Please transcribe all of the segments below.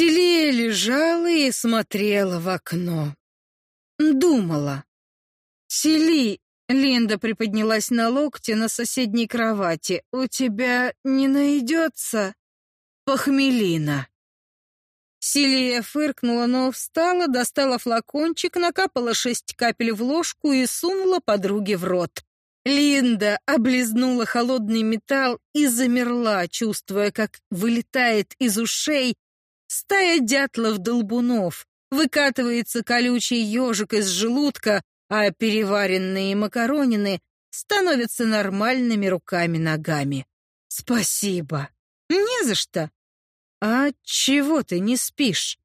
Селия лежала и смотрела в окно. Думала. «Сели!» — Линда приподнялась на локте на соседней кровати. «У тебя не найдется похмелина?» Селия фыркнула, но встала, достала флакончик, накапала шесть капель в ложку и сунула подруге в рот. Линда облизнула холодный металл и замерла, чувствуя, как вылетает из ушей стая дятлов-долбунов, выкатывается колючий ежик из желудка, а переваренные макаронины становятся нормальными руками-ногами. Спасибо. Не за что. А чего ты не спишь?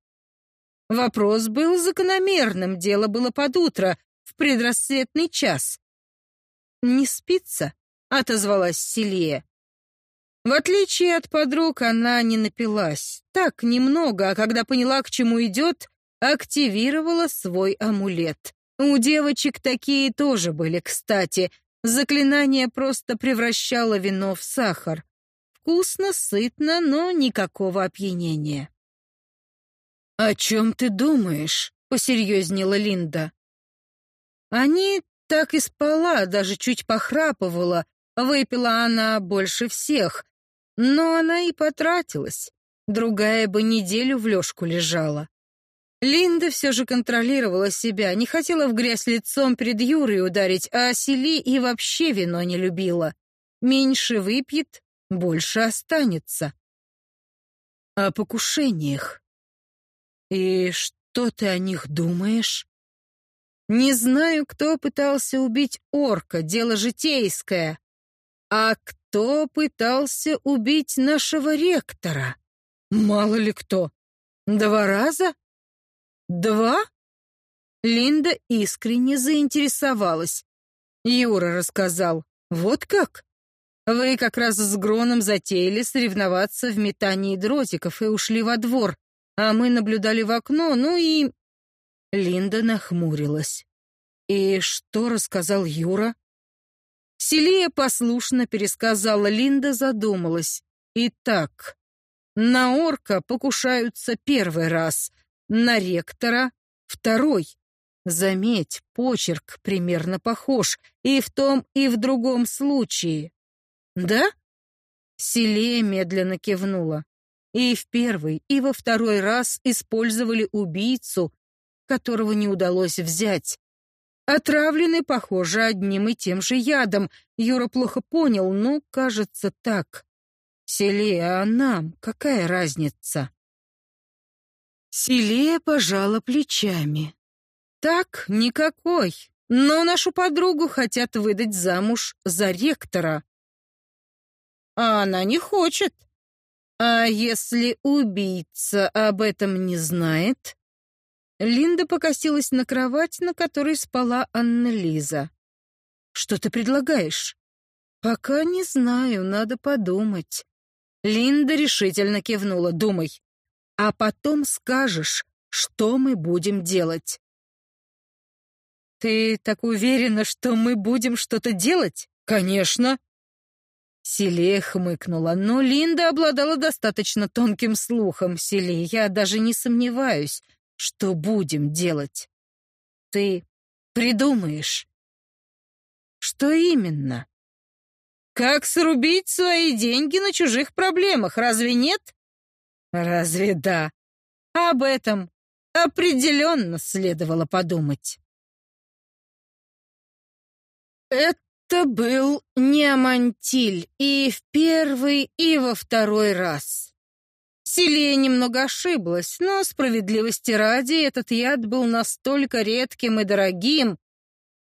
Вопрос был закономерным, дело было под утро, в предрассветный час. «Не спится?» — отозвалась Селия. В отличие от подруг, она не напилась. Так, немного, а когда поняла, к чему идет, активировала свой амулет. У девочек такие тоже были, кстати. Заклинание просто превращало вино в сахар. Вкусно, сытно, но никакого опьянения. «О чем ты думаешь?» — посерьезнела Линда. Они так и спала, даже чуть похрапывала. Выпила она больше всех, но она и потратилась. Другая бы неделю в лёжку лежала. Линда все же контролировала себя, не хотела в грязь лицом перед Юрой ударить, а Сели и вообще вино не любила. Меньше выпьет, больше останется. О покушениях. И что ты о них думаешь? Не знаю, кто пытался убить орка, дело житейское. А кто пытался убить нашего ректора? Мало ли кто. Два раза? Два? Линда искренне заинтересовалась. Юра рассказал. Вот как? Вы как раз с Гроном затеяли соревноваться в метании дротиков и ушли во двор, а мы наблюдали в окно, ну и... Линда нахмурилась. И что рассказал Юра? Селия послушно пересказала, Линда задумалась. Итак, на орка покушаются первый раз, на ректора — второй. Заметь, почерк примерно похож и в том, и в другом случае. Да? Селия медленно кивнула. И в первый, и во второй раз использовали убийцу, которого не удалось взять. Отравлены, похоже, одним и тем же ядом. Юра плохо понял, но, кажется, так. Селия, а нам какая разница? Селия пожала плечами. Так, никакой. Но нашу подругу хотят выдать замуж за ректора. А она не хочет. А если убийца об этом не знает? Линда покосилась на кровать, на которой спала Анна-Лиза. «Что ты предлагаешь?» «Пока не знаю, надо подумать». Линда решительно кивнула. «Думай. А потом скажешь, что мы будем делать». «Ты так уверена, что мы будем что-то делать?» «Конечно». Селия хмыкнула, но Линда обладала достаточно тонким слухом. Селия, я даже не сомневаюсь, что будем делать? Ты придумаешь. Что именно? Как срубить свои деньги на чужих проблемах, разве нет? Разве да? Об этом определенно следовало подумать. Это был не Амантиль и в первый, и во второй раз. Селия немного ошиблась, но справедливости ради этот яд был настолько редким и дорогим,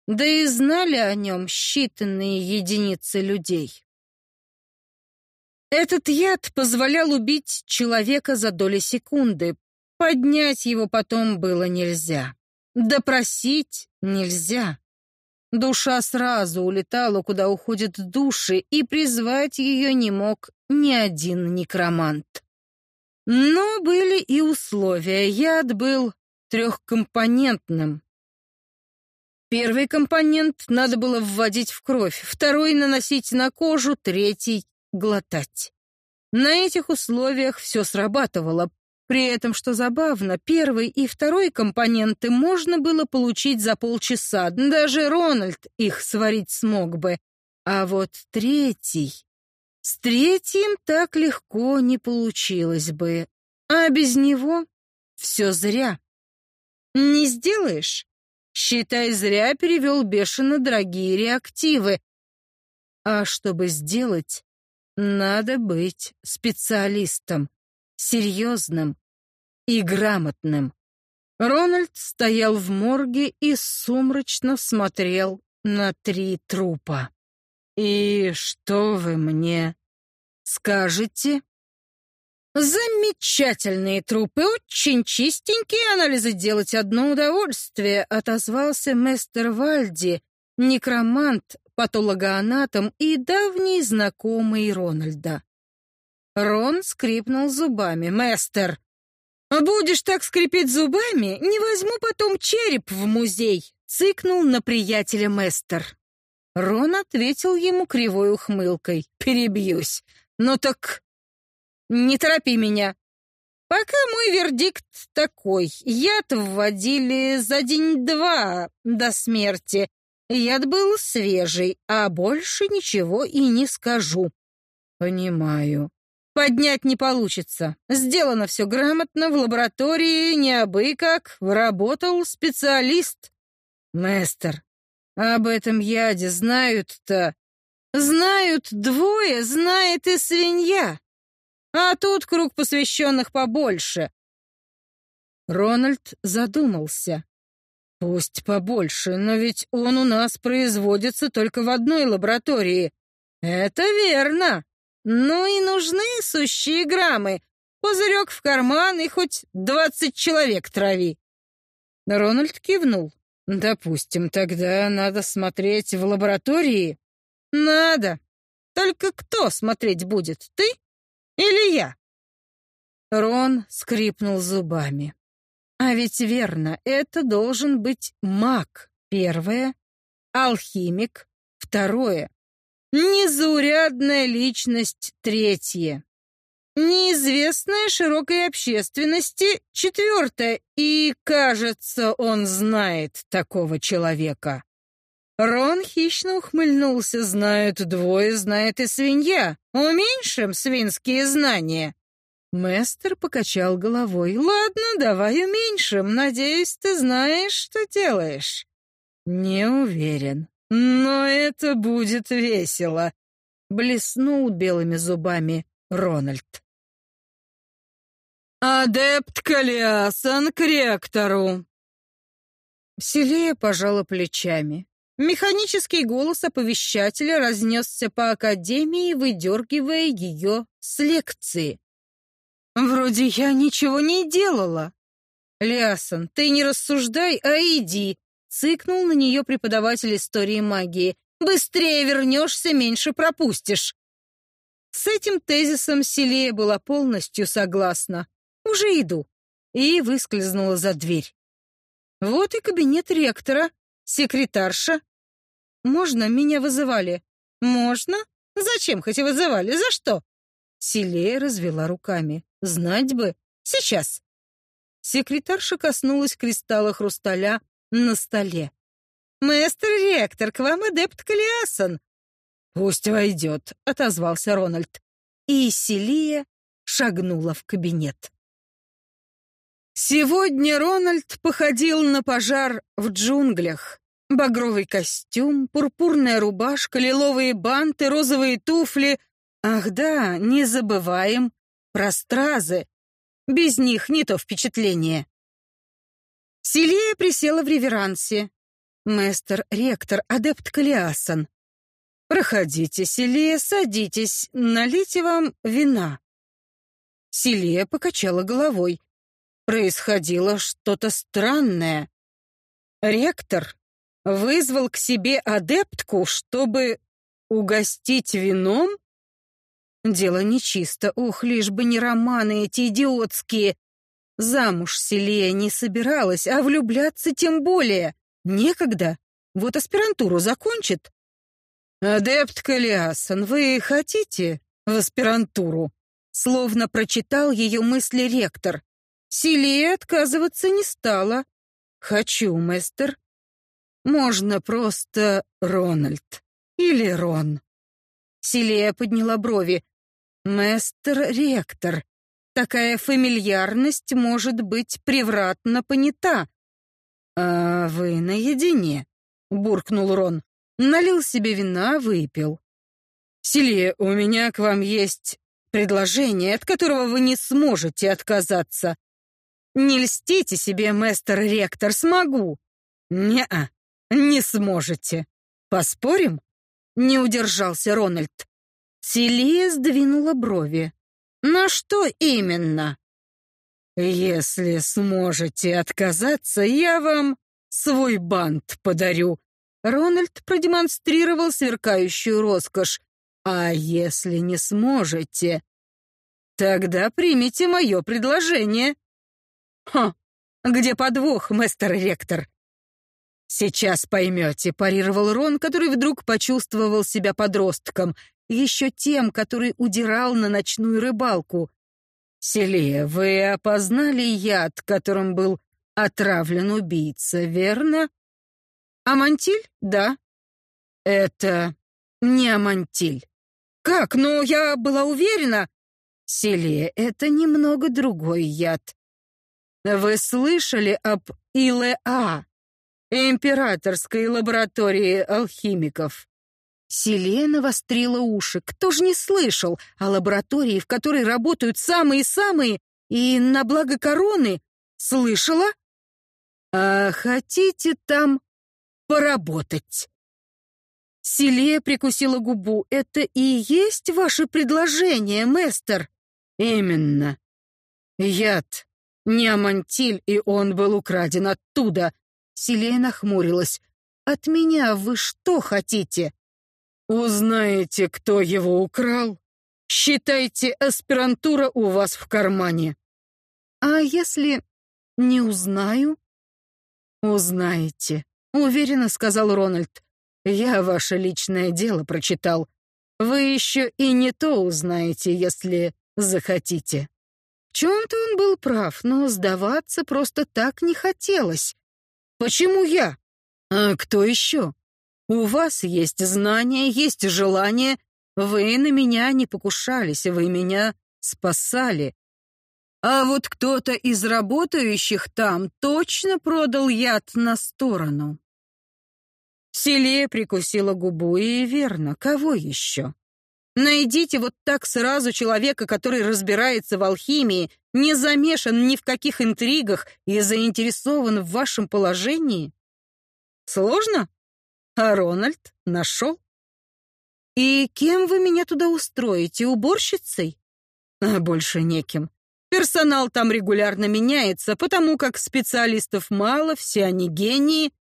да и знали о нем считанные единицы людей. Этот яд позволял убить человека за доли секунды, поднять его потом было нельзя, допросить нельзя. Душа сразу улетала, куда уходят души, и призвать ее не мог ни один некромант. Но были и условия. Яд был трехкомпонентным. Первый компонент надо было вводить в кровь, второй наносить на кожу, третий глотать. На этих условиях все срабатывало. При этом, что забавно, первый и второй компоненты можно было получить за полчаса. Даже Рональд их сварить смог бы. А вот третий... С третьим так легко не получилось бы. А без него все зря. Не сделаешь? Считай, зря перевел бешено дорогие реактивы. А чтобы сделать, надо быть специалистом, серьезным и грамотным. Рональд стоял в морге и сумрачно смотрел на три трупа. «И что вы мне скажете?» «Замечательные трупы, очень чистенькие, анализы делать одно удовольствие», отозвался мистер Вальди, некромант, патологоанатом и давний знакомый Рональда. Рон скрипнул зубами. «Мэстер, будешь так скрипеть зубами, не возьму потом череп в музей», цыкнул на приятеля Мэстер. Рон ответил ему кривой ухмылкой. «Перебьюсь. Ну так не торопи меня. Пока мой вердикт такой. Яд вводили за день-два до смерти. Яд был свежий, а больше ничего и не скажу. Понимаю. Поднять не получится. Сделано все грамотно, в лаборатории, не абы как, работал специалист. Мастер, об этом яде знают-то. Знают двое, знает и свинья. А тут круг посвященных побольше. Рональд задумался. Пусть побольше, но ведь он у нас производится только в одной лаборатории. Это верно. Ну и нужны сущие граммы. Пузырек в карман и хоть двадцать человек трави. Рональд кивнул. Допустим, тогда надо смотреть в лаборатории. Надо. Только кто смотреть будет, ты или я? Рон скрипнул зубами. А ведь верно, это должен быть маг, первое, алхимик, второе, незаурядная личность, третье, неизвестная широкой общественности, четвертое, и, кажется, он знает такого человека. Рон хищно ухмыльнулся, знают двое, знает и свинья. Уменьшим свинские знания. Мастер покачал головой. «Ладно, давай уменьшим. Надеюсь, ты знаешь, что делаешь». «Не уверен. Но это будет весело», — блеснул белыми зубами Рональд. «Адепт Калиасан к ректору!» Селия пожала плечами. Механический голос оповещателя разнесся по академии, выдергивая ее с лекции. Вроде я ничего не делала. Лясон, ты не рассуждай, а иди, цыкнул на нее преподаватель истории магии. Быстрее вернешься, меньше пропустишь. С этим тезисом Селия была полностью согласна. Уже иду. И выскользнула за дверь. Вот и кабинет ректора, секретарша. Можно меня вызывали? Можно? Зачем хоть и вызывали? За что? Селия развела руками. Знать бы. Сейчас. Секретарша коснулась кристалла хрусталя на столе. «Мэстер ректор, к вам адепт Калиасон». «Пусть войдет», — отозвался Рональд. И Селия шагнула в кабинет. Сегодня Рональд походил на пожар в джунглях. Багровый костюм, пурпурная рубашка, лиловые банты, розовые туфли. Ах да, не забываем про стразы. Без них не то впечатление. Селия присела в реверансе. Мастер, ректор, адепт Калиасан. «Проходите, Селия, садитесь, налейте вам вина». Селия покачала головой. Происходило что-то странное. Ректор вызвал к себе адептку, чтобы угостить вином? Дело нечисто, ух, лишь бы не романы эти идиотские. Замуж Селия не собиралась, а влюбляться тем более. Некогда. Вот аспирантуру закончит. «Адепт Калиасон, вы хотите в аспирантуру?» Словно прочитал ее мысли ректор. Селия отказываться не стала. «Хочу, мастер». «Можно просто Рональд или Рон». Селия подняла брови. «Мастер ректор, такая фамильярность может быть превратно понята». «А вы наедине?» — буркнул Рон. Налил себе вина, выпил. «Селия, у меня к вам есть предложение, от которого вы не сможете отказаться. Не льстите себе, мастер ректор, смогу. Не-а, не сможете. Поспорим? Не удержался Рональд. Селия сдвинула брови. На что именно? Если сможете отказаться, я вам свой бант подарю. Рональд продемонстрировал сверкающую роскошь. А если не сможете, тогда примите мое предложение. Ха, где подвох, мастер ректор? Сейчас поймете, парировал Рон, который вдруг почувствовал себя подростком, еще тем, который удирал на ночную рыбалку. Селия, вы опознали яд, которым был отравлен убийца, верно? Амантиль? Да. Это не амантиль. Как? Но я была уверена. Селия, это немного другой яд. Вы слышали об ИЛА, императорской лаборатории алхимиков? Селена вострила уши. Кто ж не слышал о лаборатории, в которой работают самые-самые, и на благо короны? Слышала? А хотите там поработать? Селия прикусила губу. «Это и есть ваше предложение, мэстер?» «Именно. Яд. Не амантиль, и он был украден оттуда». Селия нахмурилась. «От меня вы что хотите?» «Узнаете, кто его украл? Считайте, аспирантура у вас в кармане». «А если не узнаю?» «Узнаете», — уверенно сказал Рональд. Я ваше личное дело прочитал. Вы еще и не то узнаете, если захотите. В чем-то он был прав, но сдаваться просто так не хотелось. Почему я? А кто еще? У вас есть знания, есть желание. Вы на меня не покушались, вы меня спасали. А вот кто-то из работающих там точно продал яд на сторону. Селия прикусила губу, и верно, кого еще? Найдите вот так сразу человека, который разбирается в алхимии, не замешан ни в каких интригах и заинтересован в вашем положении. Сложно? А Рональд нашел? И кем вы меня туда устроите, уборщицей? А больше неким. Персонал там регулярно меняется, потому как специалистов мало, все они гении,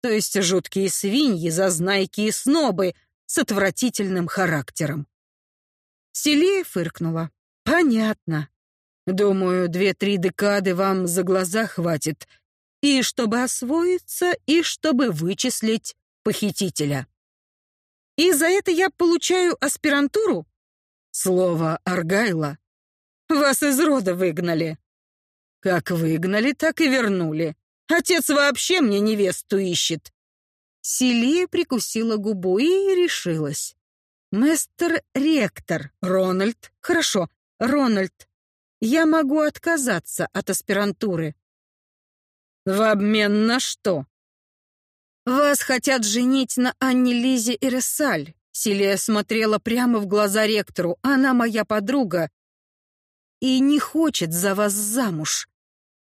то есть жуткие свиньи, зазнайки и снобы с отвратительным характером. Селия фыркнула. «Понятно. Думаю, две-три декады вам за глаза хватит, и чтобы освоиться, и чтобы вычислить похитителя. И за это я получаю аспирантуру? Слово Аргайла. Вас из рода выгнали. Как выгнали, так и вернули. Отец вообще мне невесту ищет. Селия прикусила губу и решилась. Мастер ректор Рональд. Хорошо, Рональд. Я могу отказаться от аспирантуры. В обмен на что? Вас хотят женить на Анне Лизе и. Селия смотрела прямо в глаза ректору. Она моя подруга и не хочет за вас замуж.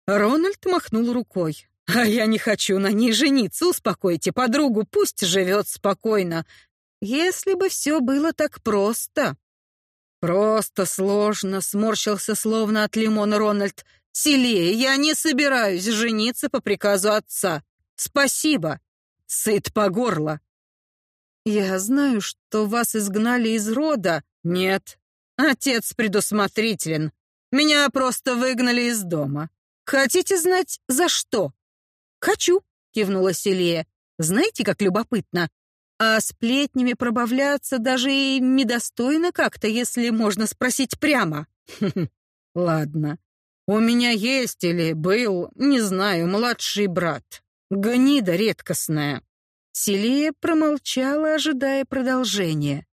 Рональд махнул рукой. «А я не хочу на ней жениться, успокойте подругу, пусть живет спокойно. Если бы все было так просто». «Просто сложно», — сморщился словно от лимона Рональд. «Селее, я не собираюсь жениться по приказу отца. Спасибо. Сыт по горло». «Я знаю, что вас изгнали из рода». «Нет, отец предусмотрителен. Меня просто выгнали из дома. Хотите знать, за что? Хочу, кивнула Селия. Знаете, как любопытно. А сплетнями пробавляться даже и недостойно как-то, если можно спросить прямо. Ладно. У меня есть или был, не знаю, младший брат. Гнида редкостная. Селия промолчала, ожидая продолжения.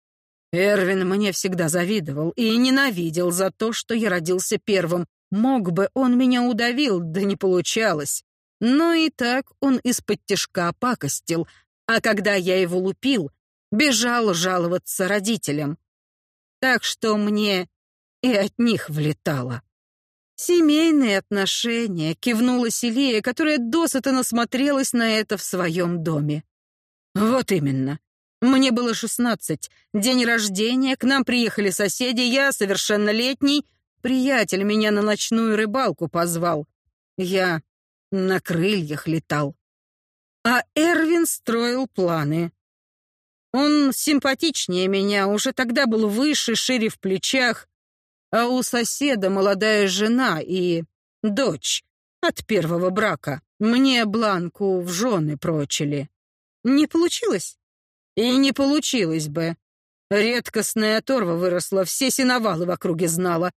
Эрвин мне всегда завидовал и ненавидел за то, что я родился первым. Мог бы, он меня удавил, да не получалось. Но и так он из-под тишка пакостил, а когда я его лупил, бежал жаловаться родителям. Так что мне и от них влетало. «Семейные отношения», — кивнула Селия, которая досыта насмотрелась на это в своем доме. «Вот именно. Мне было шестнадцать. День рождения, к нам приехали соседи, я совершеннолетний. Приятель меня на ночную рыбалку позвал. Я на крыльях летал. А Эрвин строил планы. Он симпатичнее меня, уже тогда был выше, шире в плечах, а у соседа молодая жена и дочь от первого брака. Мне Бланку в жены прочили. Не получилось? И не получилось бы. Редкостная оторва выросла, все сеновалы в округе знала.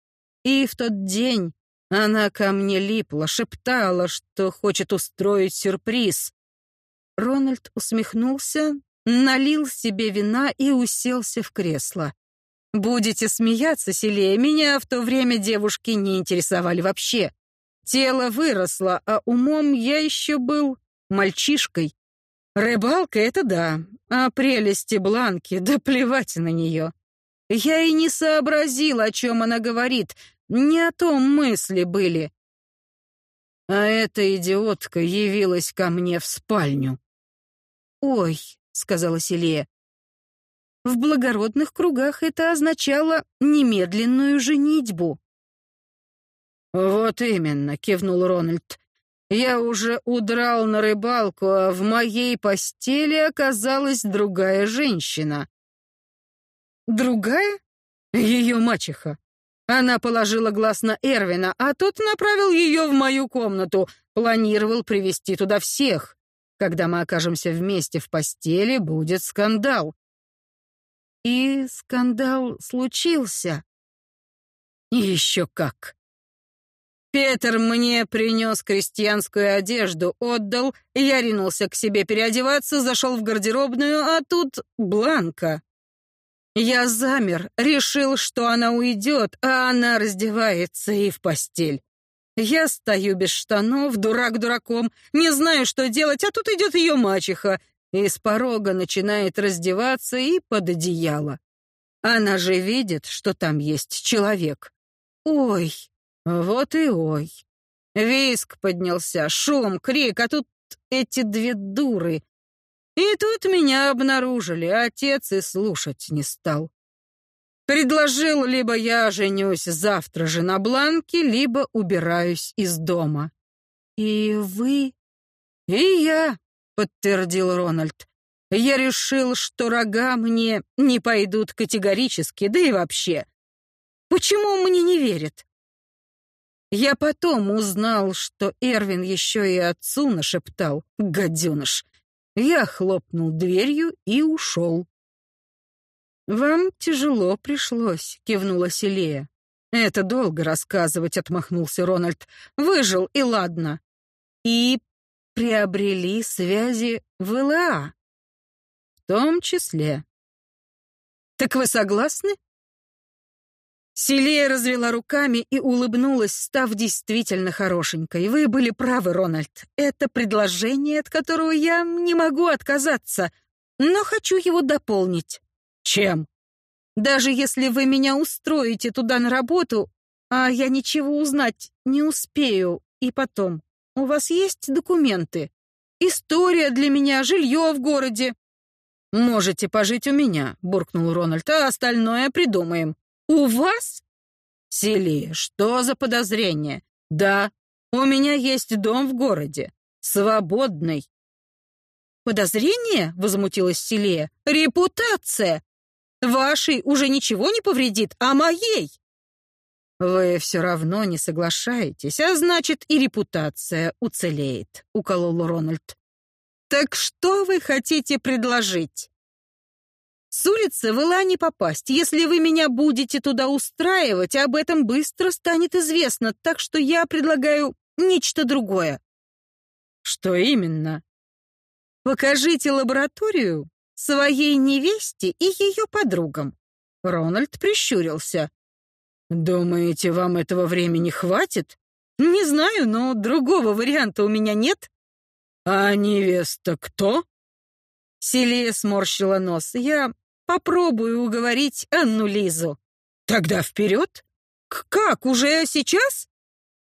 И в тот день она ко мне липла, шептала, что хочет устроить сюрприз. Рональд усмехнулся, налил себе вина и уселся в кресло. Будете смеяться, Селия, меня в то время девушки не интересовали вообще. Тело выросло, а умом я еще был мальчишкой. Рыбалка — это да, а прелести Бланки, да плевать на нее. Я и не сообразил, о чем она говорит, не о том мысли были. А эта идиотка явилась ко мне в спальню. «Ой», — сказала Селия, в благородных кругах это означало немедленную женитьбу. «Вот именно», — кивнул Рональд. «Я уже удрал на рыбалку, а в моей постели оказалась другая женщина». «Другая?» «Ее мачеха. Она положила глаз на Эрвина, а тот направил ее в мою комнату, планировал привести туда всех. Когда мы окажемся вместе в постели, будет скандал. И скандал случился. Еще как. Петр мне принес крестьянскую одежду, отдал, я ринулся к себе переодеваться, зашел в гардеробную, а тут Бланка. Я замер, решил, что она уйдет, а она раздевается и в постель. Я стою без штанов, дурак дураком, не знаю, что делать, а тут идет ее мачеха и с порога начинает раздеваться и под одеяло. Она же видит, что там есть человек. Ой, вот и ой. Виск поднялся, шум, крик, а тут эти две дуры. И тут меня обнаружили, отец и слушать не стал. Предложил, либо я женюсь завтра же на Бланке, либо убираюсь из дома. И вы? И я подтвердил Рональд. Я решил, что рога мне не пойдут категорически, да и вообще. Почему мне не верят? Я потом узнал, что Эрвин еще и отцу нашептал, гаденыш. Я хлопнул дверью и ушел. «Вам тяжело пришлось», — кивнула Селия. «Это долго рассказывать», — отмахнулся Рональд. «Выжил, и ладно. И приобрели связи в ЛА. В том числе. Так вы согласны? Селия развела руками и улыбнулась, став действительно хорошенькой. Вы были правы, Рональд. Это предложение, от которого я не могу отказаться, но хочу его дополнить. Чем? Даже если вы меня устроите туда на работу, а я ничего узнать не успею, и потом. У вас есть документы? История для меня, жилье в городе». «Можете пожить у меня», — буркнул Рональд, «а остальное придумаем». «У вас?» «Сели, что за подозрение?» «Да, у меня есть дом в городе. Свободный». «Подозрение?» — возмутилась Селия. «Репутация! Вашей уже ничего не повредит, а моей!» Вы все равно не соглашаетесь, а значит и репутация уцелеет, уколол Рональд. Так что вы хотите предложить? С улицы в не попасть. Если вы меня будете туда устраивать, об этом быстро станет известно, так что я предлагаю нечто другое. Что именно? Покажите лабораторию своей невесте и ее подругам. Рональд прищурился. «Думаете, вам этого времени хватит?» «Не знаю, но другого варианта у меня нет». «А невеста кто?» Селия сморщила нос. «Я попробую уговорить Анну Лизу». «Тогда вперед? Как, уже сейчас?»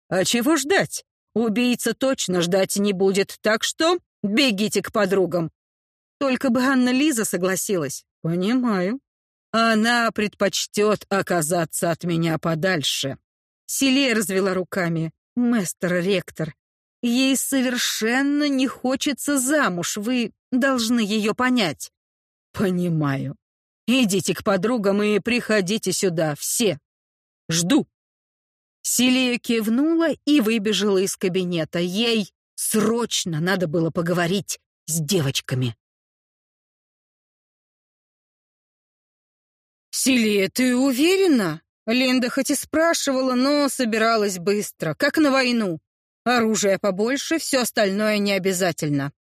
«А чего ждать? Убийца точно ждать не будет, так что бегите к подругам». Только бы Анна Лиза согласилась. «Понимаю», она предпочтет оказаться от меня подальше. Селия развела руками. Мэстер ректор, ей совершенно не хочется замуж, вы должны ее понять. Понимаю. Идите к подругам и приходите сюда, все. Жду. Селия кивнула и выбежала из кабинета. Ей срочно надо было поговорить с девочками. «Силия, ты уверена?» Линда хоть и спрашивала, но собиралась быстро, как на войну. Оружие побольше, все остальное не обязательно.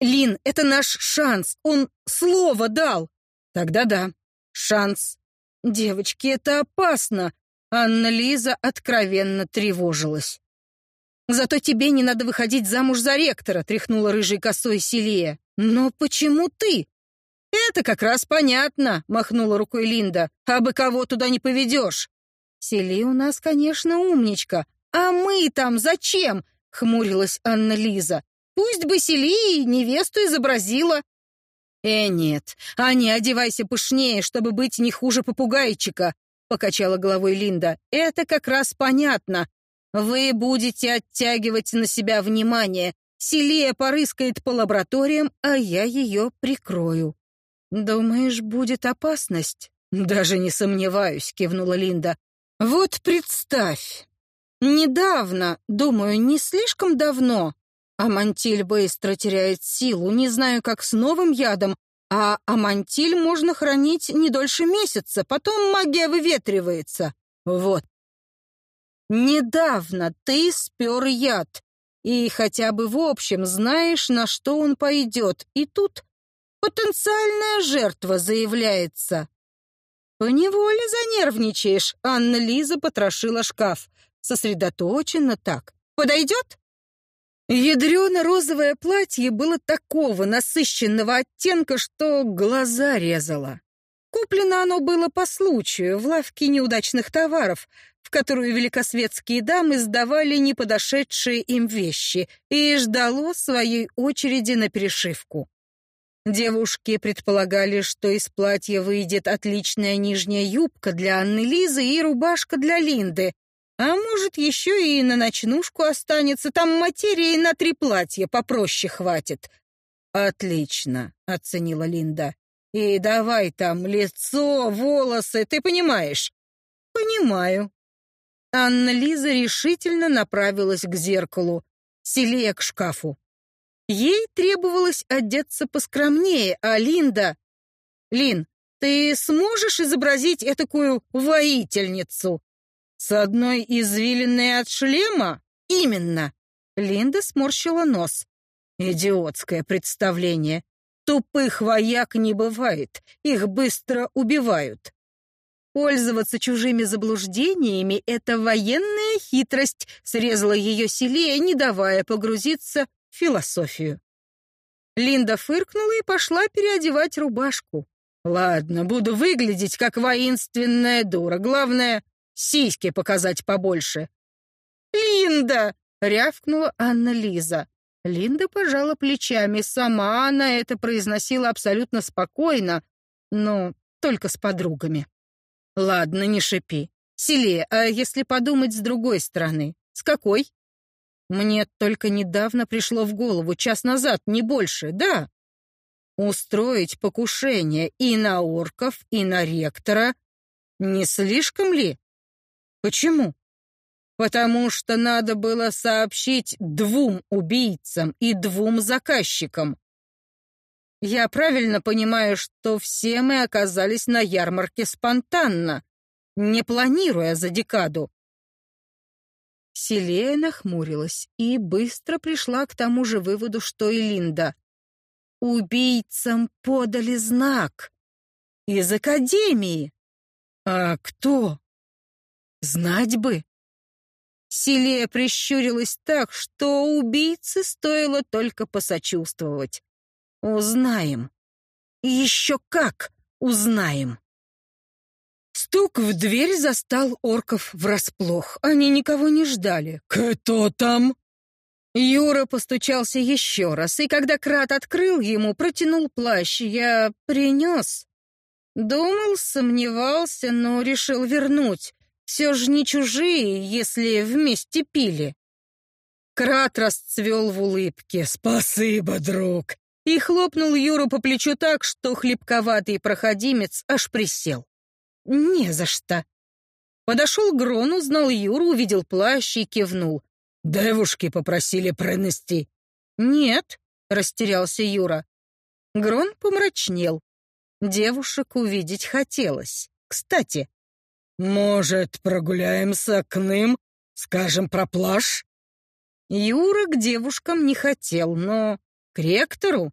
«Лин, это наш шанс, он слово дал!» «Тогда да, шанс». «Девочки, это опасно!» Анна-Лиза откровенно тревожилась. «Зато тебе не надо выходить замуж за ректора», — тряхнула рыжей косой Силия. «Но почему ты? «Это как раз понятно», — махнула рукой Линда. «А бы кого туда не поведешь». «Сели у нас, конечно, умничка. А мы там зачем?» — хмурилась Анна-Лиза. «Пусть бы Сели невесту изобразила». «Э, нет, а не одевайся пышнее, чтобы быть не хуже попугайчика», — покачала головой Линда. «Это как раз понятно. Вы будете оттягивать на себя внимание. Селия порыскает по лабораториям, а я ее прикрою». «Думаешь, будет опасность?» «Даже не сомневаюсь», — кивнула Линда. «Вот представь. Недавно, думаю, не слишком давно, амантиль быстро теряет силу, не знаю, как с новым ядом, а амантиль можно хранить не дольше месяца, потом магия выветривается. Вот. Недавно ты спер яд, и хотя бы в общем знаешь, на что он пойдет, и тут Потенциальная жертва заявляется. Поневоле занервничаешь. Анна Лиза потрошила шкаф. Сосредоточенно так. Подойдет? Ядрено-розовое платье было такого насыщенного оттенка, что глаза резало. Куплено оно было по случаю в лавке неудачных товаров, в которую великосветские дамы сдавали неподошедшие им вещи и ждало своей очереди на перешивку. Девушки предполагали, что из платья выйдет отличная нижняя юбка для Анны Лизы и рубашка для Линды. А может, еще и на ночнушку останется, там материи на три платья попроще хватит. «Отлично», — оценила Линда. «И давай там лицо, волосы, ты понимаешь?» «Понимаю». Анна Лиза решительно направилась к зеркалу, селее к шкафу. Ей требовалось одеться поскромнее, а Линда... Лин, ты сможешь изобразить этакую воительницу? С одной извилиной от шлема? Именно. Линда сморщила нос. Идиотское представление. Тупых вояк не бывает, их быстро убивают. Пользоваться чужими заблуждениями — это военная хитрость, срезала ее силе, не давая погрузиться философию. Линда фыркнула и пошла переодевать рубашку. Ладно, буду выглядеть как воинственная дура. Главное, сиськи показать побольше. Линда, рявкнула Анна Лиза. Линда пожала плечами. Сама она это произносила абсолютно спокойно, но только с подругами. Ладно, не шипи. Селе, а если подумать с другой стороны? С какой? Мне только недавно пришло в голову, час назад, не больше, да. Устроить покушение и на орков, и на ректора. Не слишком ли? Почему? Потому что надо было сообщить двум убийцам и двум заказчикам. Я правильно понимаю, что все мы оказались на ярмарке спонтанно, не планируя за декаду. Селея нахмурилась и быстро пришла к тому же выводу, что и Линда. Убийцам подали знак. Из академии. А кто? Знать бы. Селея прищурилась так, что убийце стоило только посочувствовать. Узнаем. Еще как узнаем. Стук в дверь застал орков врасплох. Они никого не ждали. «Кто там?» Юра постучался еще раз, и когда Крат открыл ему, протянул плащ. Я принес. Думал, сомневался, но решил вернуть. Все же не чужие, если вместе пили. Крат расцвел в улыбке. «Спасибо, друг!» И хлопнул Юру по плечу так, что хлебковатый проходимец аж присел. «Не за что». Подошел Грон, узнал Юру, увидел плащ и кивнул. «Девушки попросили пронести». «Нет», — растерялся Юра. Грон помрачнел. Девушек увидеть хотелось. Кстати. «Может, прогуляемся к ним, скажем про плащ?» Юра к девушкам не хотел, но к ректору?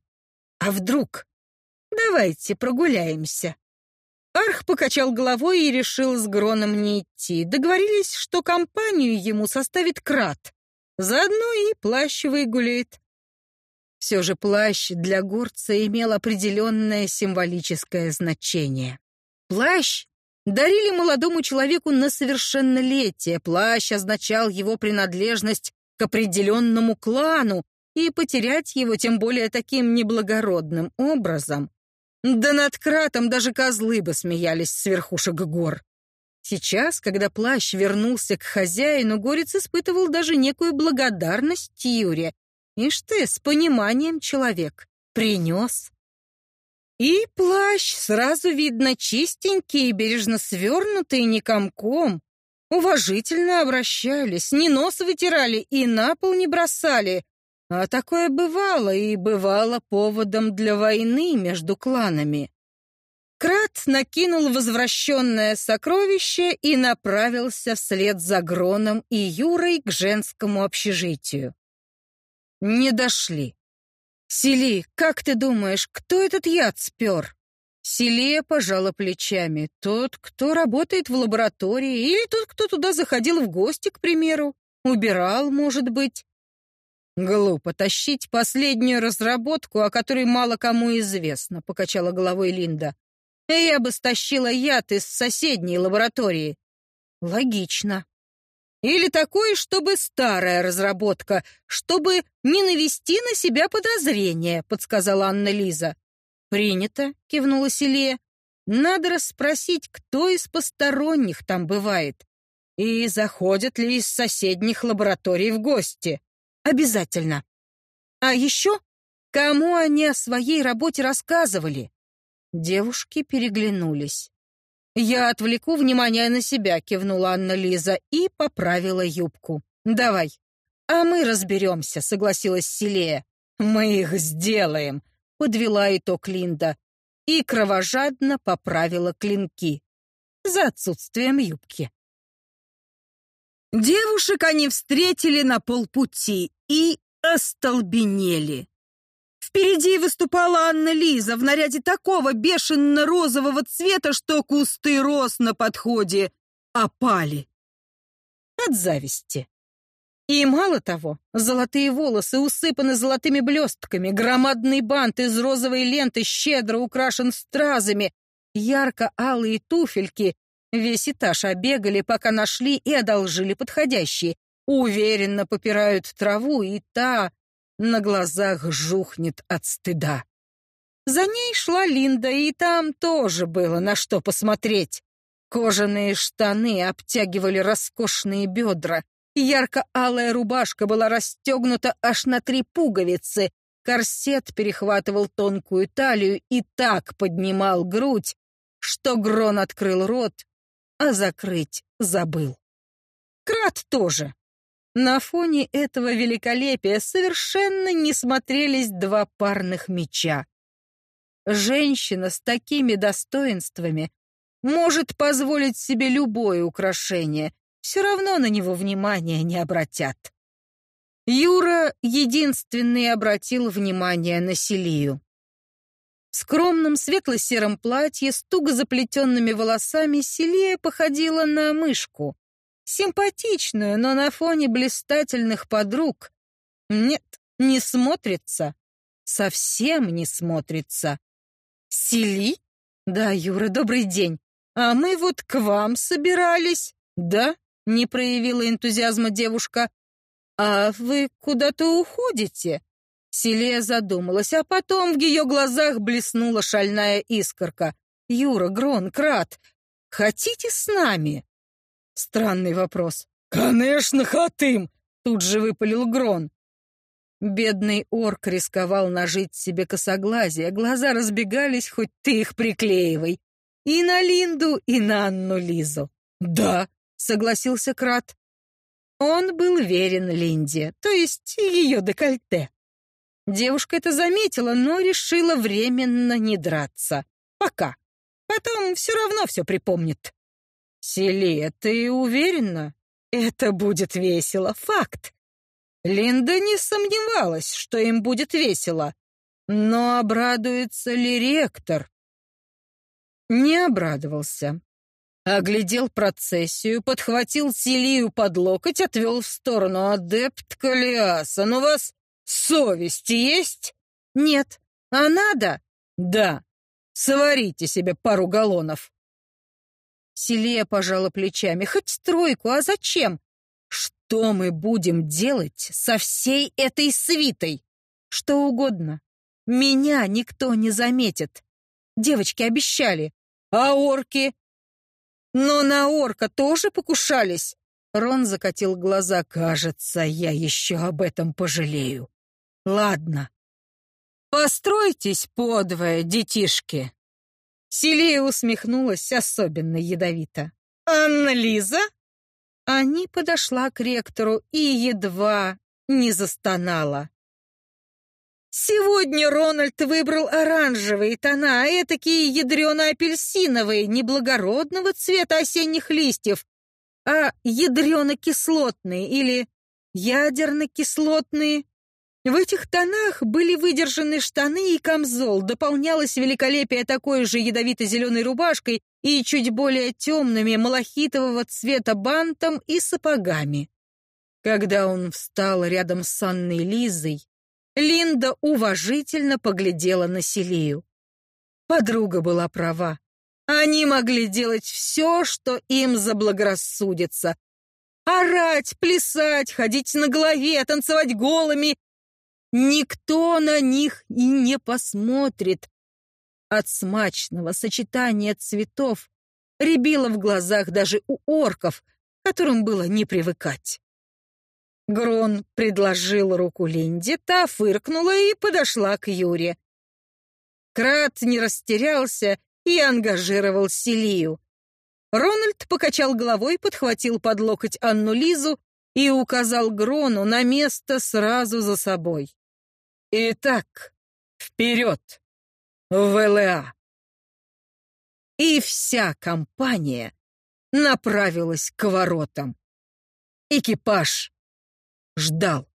А вдруг? Давайте прогуляемся. Арх покачал головой и решил с Гроном не идти. Договорились, что компанию ему составит Крат. Заодно и плащ выгуляет. Все же плащ для горца имел определенное символическое значение. Плащ дарили молодому человеку на совершеннолетие. Плащ означал его принадлежность к определенному клану, и потерять его тем более таким неблагородным образом да над кратом даже козлы бы смеялись с верхушек гор. Сейчас, когда плащ вернулся к хозяину, горец испытывал даже некую благодарность Юре. Ишь ты, с пониманием человек. Принес. И плащ сразу видно чистенький и бережно свернутый, не комком. Уважительно обращались, не нос вытирали и на пол не бросали, а такое бывало, и бывало поводом для войны между кланами. Крат накинул возвращенное сокровище и направился вслед за Гроном и Юрой к женскому общежитию. Не дошли. «Сели, как ты думаешь, кто этот яд спер?» Селия пожала плечами. «Тот, кто работает в лаборатории, или тот, кто туда заходил в гости, к примеру. Убирал, может быть. «Глупо тащить последнюю разработку, о которой мало кому известно», — покачала головой Линда. «Я бы стащила яд из соседней лаборатории». «Логично». «Или такой, чтобы старая разработка, чтобы не навести на себя подозрения», — подсказала Анна Лиза. «Принято», — кивнула Селия. «Надо расспросить, кто из посторонних там бывает, и заходят ли из соседних лабораторий в гости». Обязательно. А еще, кому они о своей работе рассказывали? Девушки переглянулись. «Я отвлеку внимание на себя», — кивнула Анна-Лиза и поправила юбку. «Давай». «А мы разберемся», — согласилась Селея. «Мы их сделаем», — подвела итог Линда и кровожадно поправила клинки за отсутствием юбки. Девушек они встретили на полпути и остолбенели. Впереди выступала Анна Лиза в наряде такого бешено-розового цвета, что кусты роз на подходе опали. От зависти. И мало того, золотые волосы усыпаны золотыми блестками, громадный бант из розовой ленты щедро украшен стразами, ярко-алые туфельки Весь этаж обегали, пока нашли и одолжили подходящие. Уверенно попирают траву, и та на глазах жухнет от стыда. За ней шла Линда, и там тоже было на что посмотреть. Кожаные штаны обтягивали роскошные бедра. Ярко-алая рубашка была расстегнута аж на три пуговицы. Корсет перехватывал тонкую талию и так поднимал грудь, что Грон открыл рот а закрыть забыл. Крат тоже. На фоне этого великолепия совершенно не смотрелись два парных меча. Женщина с такими достоинствами может позволить себе любое украшение, все равно на него внимания не обратят. Юра единственный обратил внимание на Селию. В скромном светло-сером платье с туго заплетенными волосами Селия походила на мышку. Симпатичную, но на фоне блистательных подруг. Нет, не смотрится. Совсем не смотрится. Сели? Да, Юра, добрый день. А мы вот к вам собирались. Да? Не проявила энтузиазма девушка. А вы куда-то уходите? Селия задумалась, а потом в ее глазах блеснула шальная искорка. Юра, Грон, Крат, хотите с нами? Странный вопрос. «Конечно, хотым!» — тут же выпалил Грон. Бедный орк рисковал нажить себе косоглазие, глаза разбегались, хоть ты их приклеивай. И на Линду, и на Анну Лизу. «Да», — согласился Крат. Он был верен Линде, то есть ее декольте. Девушка это заметила, но решила временно не драться. Пока. Потом все равно все припомнит. «Селия, ты уверена? Это будет весело, факт». Линда не сомневалась, что им будет весело. Но обрадуется ли ректор? Не обрадовался. Оглядел процессию, подхватил Селию под локоть, отвел в сторону. «Адепт Калиаса, ну вас совесть есть?» «Нет. А надо?» «Да. Сварите себе пару галлонов». Селия пожала плечами. «Хоть тройку, а зачем? Что мы будем делать со всей этой свитой? Что угодно. Меня никто не заметит. Девочки обещали. А орки? Но на орка тоже покушались. Рон закатил глаза. Кажется, я еще об этом пожалею. Ладно. Постройтесь подвое, детишки. Селия усмехнулась особенно ядовито. «Анна-Лиза?» Ани подошла к ректору и едва не застонала. Сегодня Рональд выбрал оранжевые тона, а этакие ядрено-апельсиновые, не благородного цвета осенних листьев, а ядрено-кислотные или ядерно-кислотные. В этих тонах были выдержаны штаны и камзол, дополнялось великолепие такой же ядовито-зеленой рубашкой и чуть более темными малахитового цвета бантом и сапогами. Когда он встал рядом с Анной Лизой, Линда уважительно поглядела на Селию. Подруга была права. Они могли делать все, что им заблагорассудится. Орать, плясать, ходить на голове, танцевать голыми Никто на них и не посмотрит. От смачного сочетания цветов рябило в глазах даже у орков, которым было не привыкать. Грон предложил руку Линде, та фыркнула и подошла к Юре. Крат не растерялся и ангажировал Селию. Рональд покачал головой, подхватил под локоть Анну Лизу и указал Грону на место сразу за собой. «Итак, вперед! В ЛА!» И вся компания направилась к воротам. Экипаж ждал.